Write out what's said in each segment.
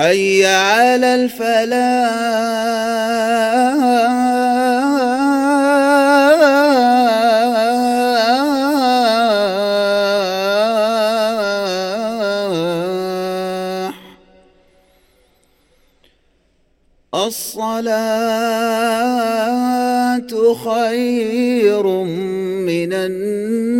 حي على الفلاح. الصلاة خير من النوم.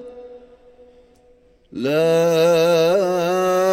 لا